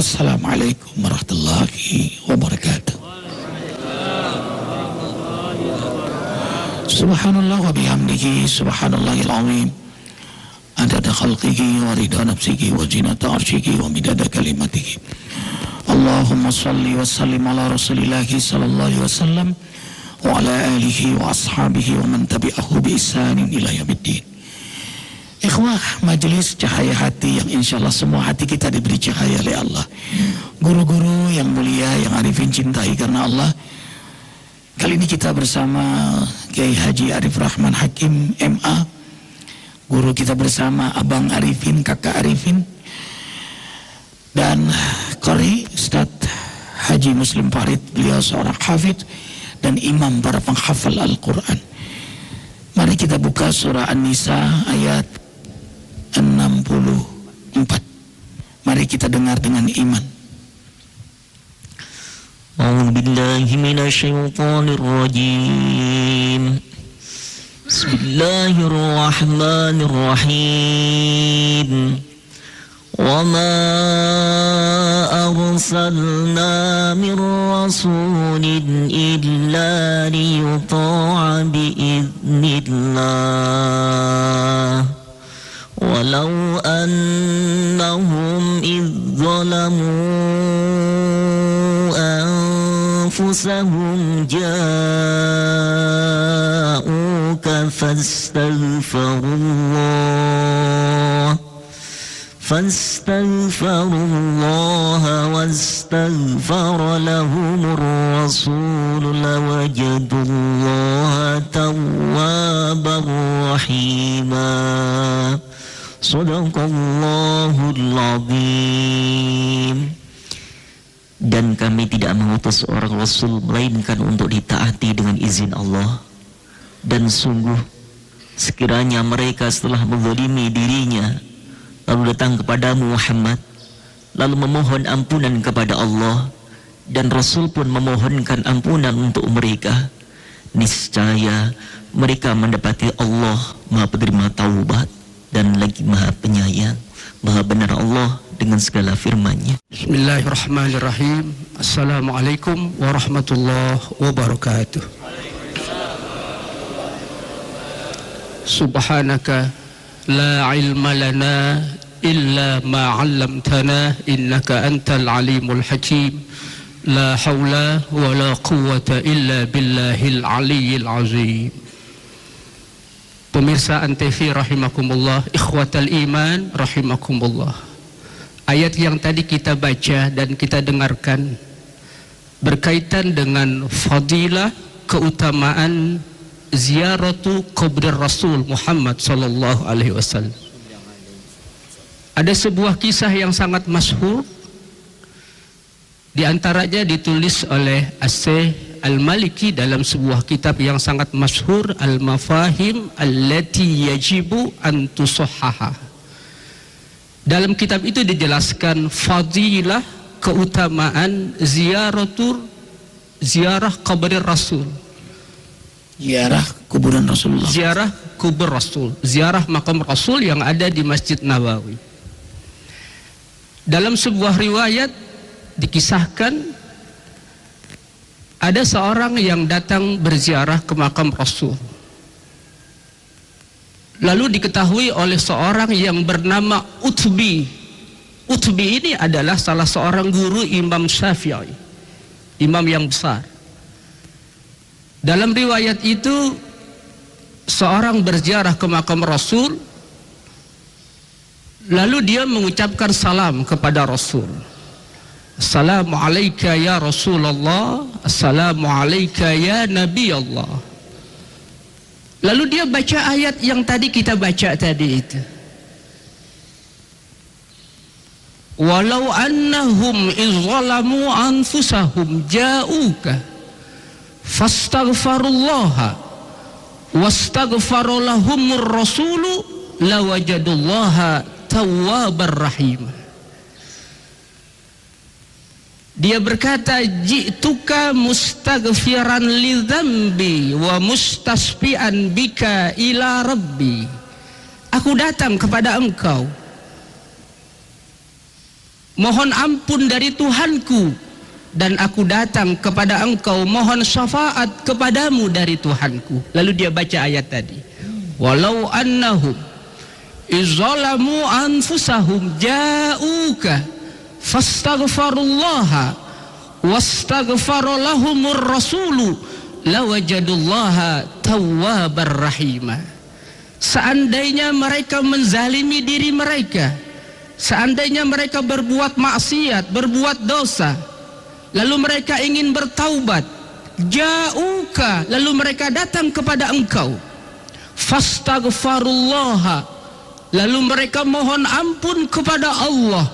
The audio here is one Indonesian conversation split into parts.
Assalamualaikum warahmatullahi wabarakatuh. Subhanallah wa bihamdihi subhanallahil azim. Adada khalqihi wa rida nafsihi wa zinata arshihi wa midada kalimatihi. Allahumma salli wa sallim ala rasulillahi sallallahu alaihi wasallam wa ala alihi wa ashabihi wa man tabi'ahu bi ihsanin ila yaumiddin. Ikhwah majelis cahaya hati yang insya Allah semua hati kita diberi cahaya oleh Allah. Guru-guru yang mulia yang arifin cintai karena Allah. Kali ini kita bersama Kiai Haji Arif Rahman Hakim MA. Guru kita bersama Abang Arifin, Kakak Arifin. Dan Kori Ustadz Haji Muslim Farid, beliau seorang hafid dan imam para penghafal Al-Quran. Mari kita buka surah An-Nisa ayat 64. Mari kita dengar dengan iman. أعوذ بالله من الشيطان الرجيم بسم الله الرحمن الرحيم وما أرسلنا من رسول إلا ليطاع بإذن الله ولو أنهم إذ ظلموا أنفسهم جاءوك فاستغفروا الله فاستغفروا الله واستغفر لهم الرسول. Rasul Melainkan untuk ditaati dengan izin Allah. Dan sungguh Sekiranya mereka setelah menzalimi dirinya Lalu datang kepadamu Muhammad Lalu memohon ampunan kepada Allah Dan Rasul pun memohonkan ampunan untuk mereka Niscaya mereka mendapati Allah Maha penerima taubat dan lagi maha penyayang maha benar Allah dengan segala firman-Nya Bismillahirrahmanirrahim Assalamualaikum warahmatullahi wabarakatuh Subhanaka la ilma lana illa ma 'allamtana innaka antal alimul hakim haula wa la quwwata illa billahil aliyyil azim Pemirsa Antv rahimakumullah, ikhwatal iman rahimakumullah. Ayat yang tadi kita baca dan kita dengarkan berkaitan dengan fadilah keutamaan ziaratu kubur Rasul Muhammad sallallahu alaihi wasallam. Ada sebuah kisah yang sangat masyhur di antaranya ditulis oleh Asy Al-Maliki dalam sebuah kitab yang sangat masyhur Al-Mafahim Allati Yajibu an. Dalam kitab itu dijelaskan fadilah keutamaan ziaratur ziarah kubur Rasul. Ziarah kuburan Rasulullah. Ziarah kubur Rasul, ziarah makam Rasul yang ada di Masjid Nabawi. Dalam sebuah riwayat dikisahkan ada seorang yang datang berziarah ke makam Rasul. Lalu diketahui oleh seorang yang bernama Utbi. Utbi ini adalah salah seorang guru Imam Syafi'i. Imam yang besar. Dalam riwayat itu seorang berziarah ke makam Rasul lalu dia mengucapkan salam kepada Rasul. Assalamualaikum ya Rasulullah Assalamualaikum ya Nabi Allah Lalu dia baca ayat yang tadi kita baca tadi itu. Walau annahum izwalamu anfusahum ja'uka Fastaghfarullaha Wastaghfarulahumur rasulu Lawajadullaha tawwabar rahimah Dia berkata, "Ji'tuka mustaghfiran li dzambi wa mustasfian bika ila rabbi." Aku datang kepada engkau. Mohon ampun dari Tuhanku. Dan aku datang kepada engkau mohon syafaat kepadamu dari Tuhanku. Lalu dia baca ayat tadi. Walau annahum izalamu anfusahum ja'uka fastaghfarullaha wastaghfara rasulu lawajadullaha tawwabar rahimah seandainya mereka menzalimi diri mereka seandainya mereka berbuat maksiat berbuat dosa lalu mereka ingin bertaubat jauka lalu mereka datang kepada engkau? Fastaghfarullaha lalu mereka mohon ampun kepada Allah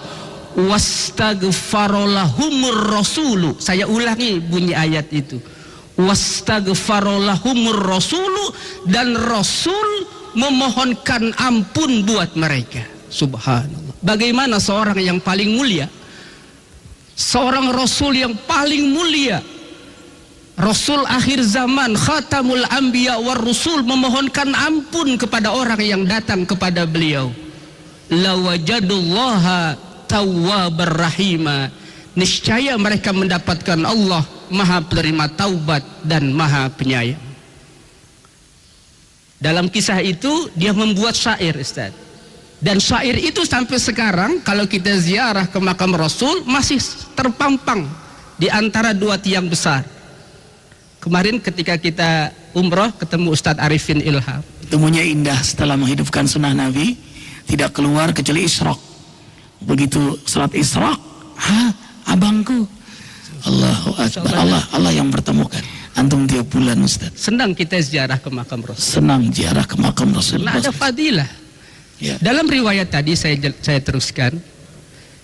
wastaghfarolahumur rasulu saya ulangi bunyi ayat itu wastaghfarolahumur rasulu dan rasul memohonkan ampun buat mereka. Subhanallah. Bagaimana seorang yang paling mulia? Seorang rasul yang paling mulia. Rasul akhir zaman khatamul anbiya war rusul memohonkan ampun kepada orang yang datang kepada beliau. Lawajadullaha tawwabar rahima. Niscaya mereka mendapatkan Allah Maha penerima taubat dan Maha penyayang. Dalam kisah itu dia membuat syair Ustaz. Dan syair itu sampai sekarang kalau kita ziarah ke makam Rasul masih terpampang di antara dua tiang besar. Kemarin ketika kita umroh ketemu Ustadz Arifin Ilham. Temunya indah setelah menghidupkan sunnah Nabi tidak keluar kecuali isrok. Begitu salat isrok, ha abangku. Allahu Akbar. Allah Allah yang pertemukan. Antum tiap bulan Ustaz. Senang kita ziarah ke makam Rasul. Senang ziarah ke makam Rasul. Nah, ada fadilah. Ya. Dalam riwayat tadi saya saya teruskan,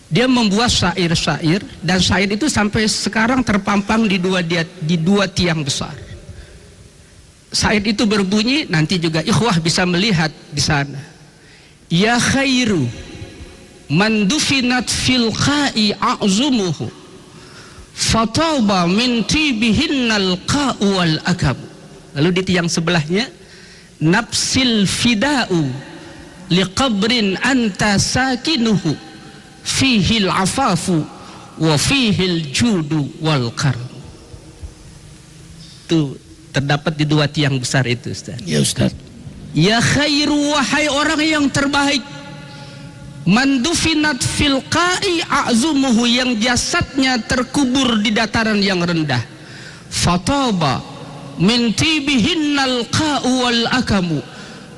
dia membuat syair-syair dan syair itu sampai sekarang terpampang di dua dia, di dua tiang besar. Syair itu berbunyi nanti juga ikhwah bisa melihat di sana. Ya khairu man dufinat fil qa'i a'zumuhu fatauba min tibihinnal qa'u wal akab. Lalu di tiang sebelahnya nafsil fida'u liqabrin anta sakinuhu fihil afafu wa fihil judu wal karam itu terdapat di dua tiang besar itu Ustaz. Ya Ustaz. Ya khairu wahai orang yang terbaik mandufinat fil qa'i a'zumuhu yang jasadnya terkubur di dataran yang rendah. Fataba min tibihinnal qa'u wal akamu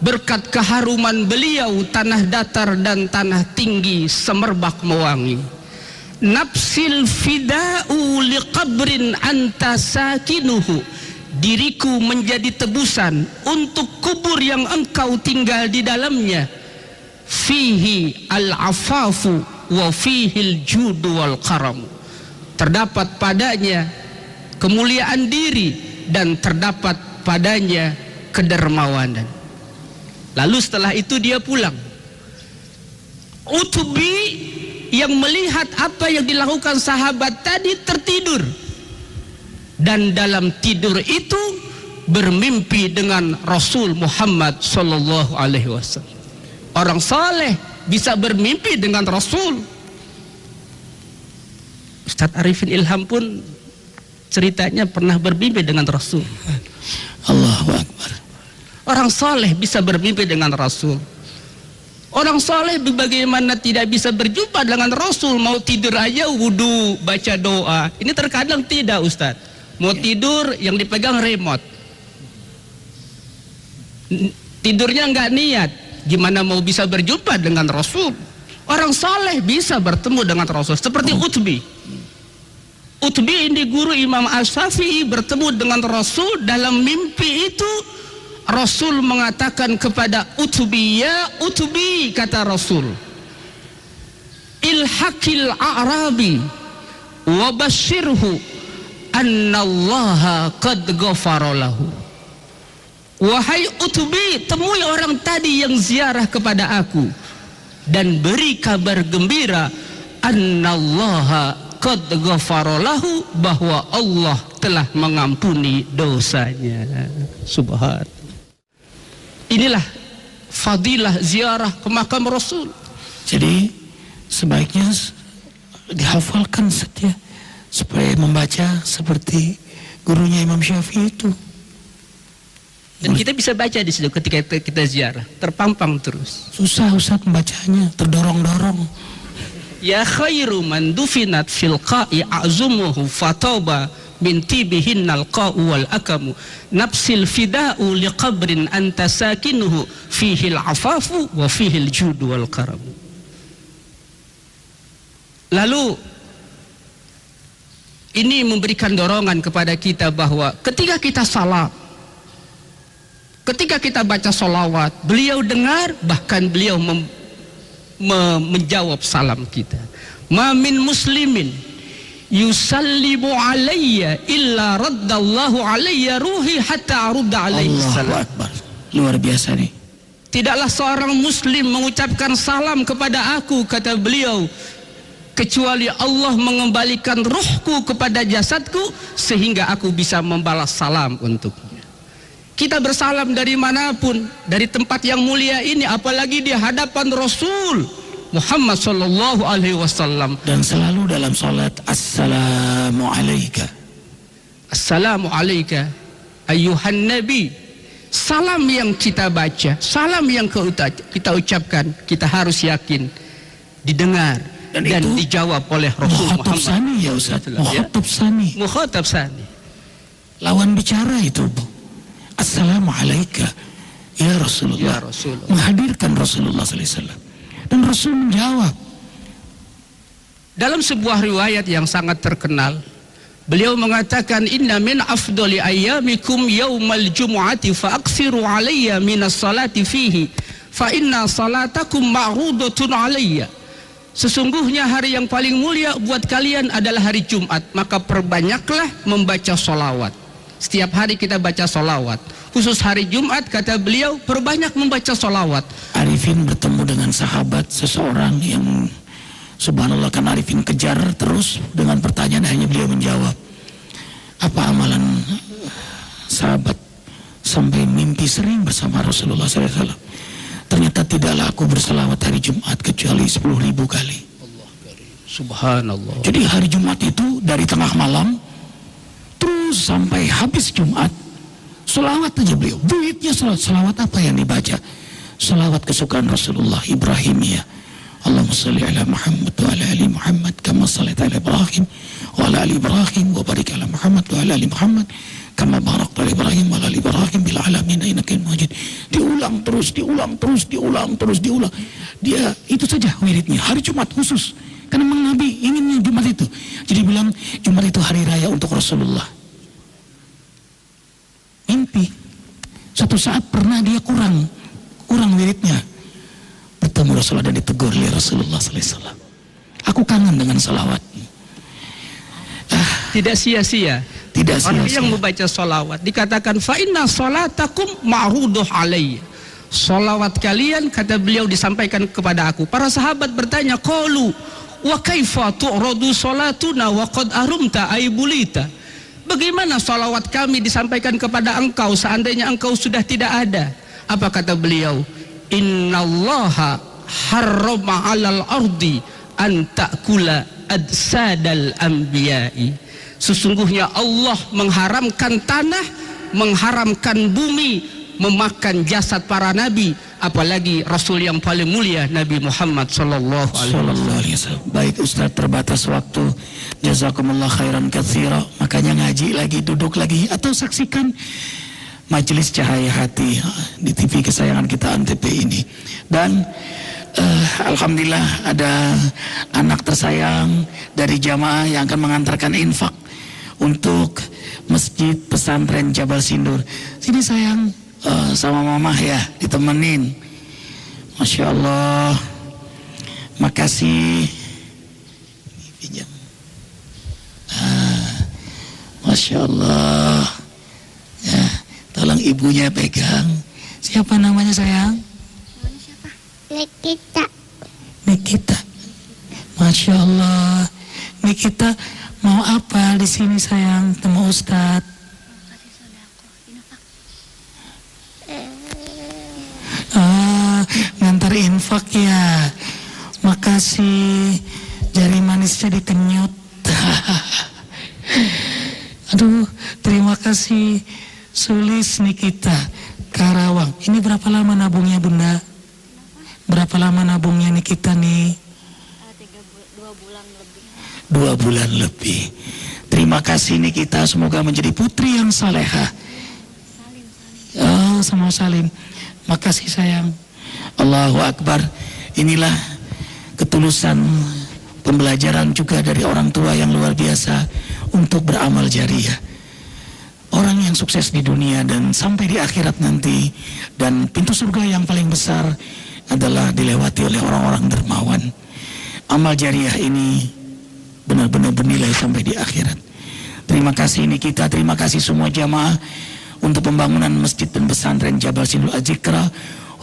berkat keharuman beliau tanah datar dan tanah tinggi semerbak mewangi. Nafsil fida'u liqabrin anta sakinuhu diriku menjadi tebusan untuk kubur yang engkau tinggal di dalamnya fihi al-afafu wa fihi al-judu wal karam terdapat padanya kemuliaan diri dan terdapat padanya kedermawanan. Lalu setelah itu dia pulang. Utubi yang melihat apa yang dilakukan sahabat tadi tertidur. Dan dalam tidur itu bermimpi dengan Rasul Muhammad sallallahu alaihi wasallam orang saleh bisa bermimpi dengan Rasul. Ustadz Arifin Ilham pun ceritanya pernah bermimpi dengan Rasul. Allahu Akbar. Orang saleh bisa bermimpi dengan Rasul. Orang saleh bagaimana tidak bisa berjumpa dengan Rasul mau tidur aja wudhu baca doa. Ini terkadang tidak Ustadz. Mau tidur yang dipegang remote. Tidurnya nggak niat Gimana mau bisa berjumpa dengan Rasul? Orang saleh bisa bertemu dengan Rasul seperti Utbi. Utbi ini guru Imam As-Syafi'i bertemu dengan Rasul dalam mimpi itu Rasul mengatakan kepada Utbi ya Utbi kata Rasul ilhaqil a'rabi wa basyirhu annallaha qad ghafara lahu Wahai Utubi, temui orang tadi yang ziarah kepada aku dan beri kabar gembira annallaha qad ghafaralahu bahwa Allah telah mengampuni dosanya. Subhan. Inilah fadilah ziarah ke makam Rasul. Jadi sebaiknya dihafalkan saja supaya membaca seperti gurunya Imam Syafi'i itu. Dan kita bisa baca di situ ketika kita, ziarah, terpampang terus. Susah Ustaz membacanya, terdorong-dorong. Ya khairu man dufinat fil qa'i a'zumuhu fatauba min tibihinnal qa'u wal akamu nafsil fida'u liqabrin anta sakinuhu fihi al-afafu wa fihi al-judu wal karamu. Lalu ini memberikan dorongan kepada kita bahwa ketika kita salat ketika kita baca solawat beliau dengar bahkan beliau mem, me, menjawab salam kita mamin muslimin yusallimu alayya illa raddallahu alayya ruhi hatta arudda alaihi salam Akbar. Luar biasa nih. Tidaklah seorang muslim mengucapkan salam kepada aku kata beliau kecuali Allah mengembalikan ruhku kepada jasadku sehingga aku bisa membalas salam untuknya. Kita bersalam dari mana pun, dari tempat yang mulia ini apalagi di hadapan Rasul Muhammad sallallahu alaihi wasallam. Dan selalu dalam salat Assalamu alaika. Assalamu alayka ayuhan nabi. Salam yang kita baca, salam yang kita ucapkan, kita harus yakin didengar Dan dan, itu dijawab oleh Rasul Muhammad. sani ya Ustaz. Ya. Mukhatab sani. Mukhatab sani. Lawan bicara itu. Bu. Assalamu alaika. Ya Rasulullah. Ya Rasulullah. Menghadirkan Rasulullah SAW. Dan Rasul menjawab. Dalam sebuah riwayat yang sangat terkenal, beliau mengatakan inna min afdali ayyamikum yaumal jumu'ati fa aksiru alayya minas salati fihi fa inna salatakum ma'rudatun alayya. Sesungguhnya hari yang paling mulia buat kalian adalah hari Jumat, maka perbanyaklah membaca solawat. Setiap hari kita baca solawat. Khusus hari Jumat kata beliau perbanyak membaca solawat. Arifin bertemu dengan sahabat seseorang yang subhanallah kan Arifin kejar terus dengan pertanyaan hanya beliau menjawab apa amalan sahabat sampai mimpi sering bersama Rasulullah SAW ternyata tidaklah aku berselawat hari Jumat kecuali 10 ribu kali Subhanallah. jadi hari Jumat itu dari tengah malam sampai habis Jumat. Selawat aja beliau. Duitnya selawat, selawat apa yang dibaca? Selawat kesukaan Rasulullah Ibrahimiyah Allahumma salli ala Muhammad wa ala ali Muhammad kama sallaita ala Ibrahim wa ala ali Ibrahim wa barik ala Muhammad wa ala ali Muhammad kama barakta ala Ibrahim wa ala ali Ibrahim bil alamin. Innaka majid. Diulang terus diulang terus diulang terus diulang. Dia itu saja wiridnya. Hari Jumat khusus. Karena memang Nabi inginnya Jumat itu. Jadi bilang Jumat itu hari raya untuk Rasulullah mimpi suatu saat pernah dia kurang kurang wiridnya bertemu Rasulullah dan ditegur oleh Rasulullah SAW aku kangen dengan salawat Tidak sia-sia. tidak Orang sia-sia yang membaca solawat dikatakan fa inna salatakum ma'ruduh alayya. Solawat kalian kata beliau disampaikan kepada aku. Para sahabat bertanya, "Qalu wa kaifa tu'radu salatuna wa qad arumta aibulita?" Bagaimana salawat kami disampaikan kepada engkau seandainya engkau sudah tidak ada? Apa kata beliau? Innallaha harrama 'alal ardi an ta'kula adsadal anbiya'i. Sesungguhnya Allah mengharamkan tanah, mengharamkan bumi, memakan jasad para nabi, apalagi Rasul yang paling mulia Nabi Muhammad sallallahu alaihi wasallam. Baik Ustaz terbatas waktu. Jazakumullah khairan katsira. Makanya ngaji lagi, duduk lagi atau saksikan majelis cahaya hati di TV kesayangan kita Antv ini. Dan eh, alhamdulillah ada anak tersayang dari jamaah yang akan mengantarkan infak untuk Masjid Pesantren Jabal Sindur. Sini sayang eh, sama mama ya ditemenin. Masya Allah. Makasih. Pinjam. Ah, Masya Allah. Ya, tolong ibunya pegang. Siapa namanya sayang? Nikita Nikita. Masya Allah. Nikita mau apa di sini sayang temu Ustadz? Ah, ngantar infak ya. Makasih. Jari manisnya dikenyot. Kasih Sulis Nikita Karawang. Ini berapa lama nabungnya Bunda? Berapa lama nabungnya Nikita nih? bu- dua bulan lebih Dua bulan lebih. Terima kasih Nikita, semoga menjadi putri yang saleha. Oh, sama Salim. Makasih sayang. Allahu Akbar. Inilah ketulusan pembelajaran juga dari orang tua yang luar biasa untuk beramal jariah. Yang sukses di dunia dan sampai di akhirat nanti dan pintu surga yang paling besar adalah dilewati oleh orang-orang dermawan. Amal jariah ini benar-benar bernilai sampai di akhirat. Terima kasih ini kita, terima kasih semua jamaah untuk pembangunan masjid dan pesantren Jabal Sindul Azikra.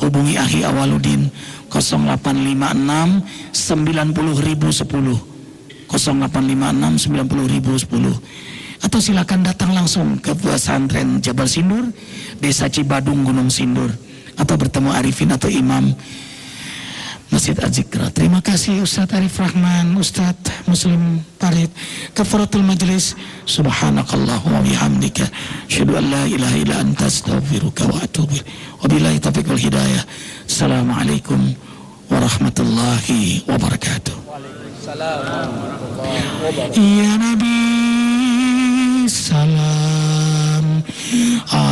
Hubungi Ahi Awaludin 0856 90010 0856 90010 atau silakan datang langsung ke pesantren Jabal Sindur, Desa Cibadung Gunung Sindur atau bertemu Arifin atau imam Masjid Az-Zikra. Terima kasih Ustadz Arif Rahman, Ustadz Muslim Parit, Kafaratul Majlis. Subhanakallahumma wa bihamdika. Asyhadu an la ilaha illa anta astaghfiruka wa atubu. Wabillahi taufiq wal hidayah. Assalamualaikum warahmatullahi wabarakatuh. Ya Nabi salam. ala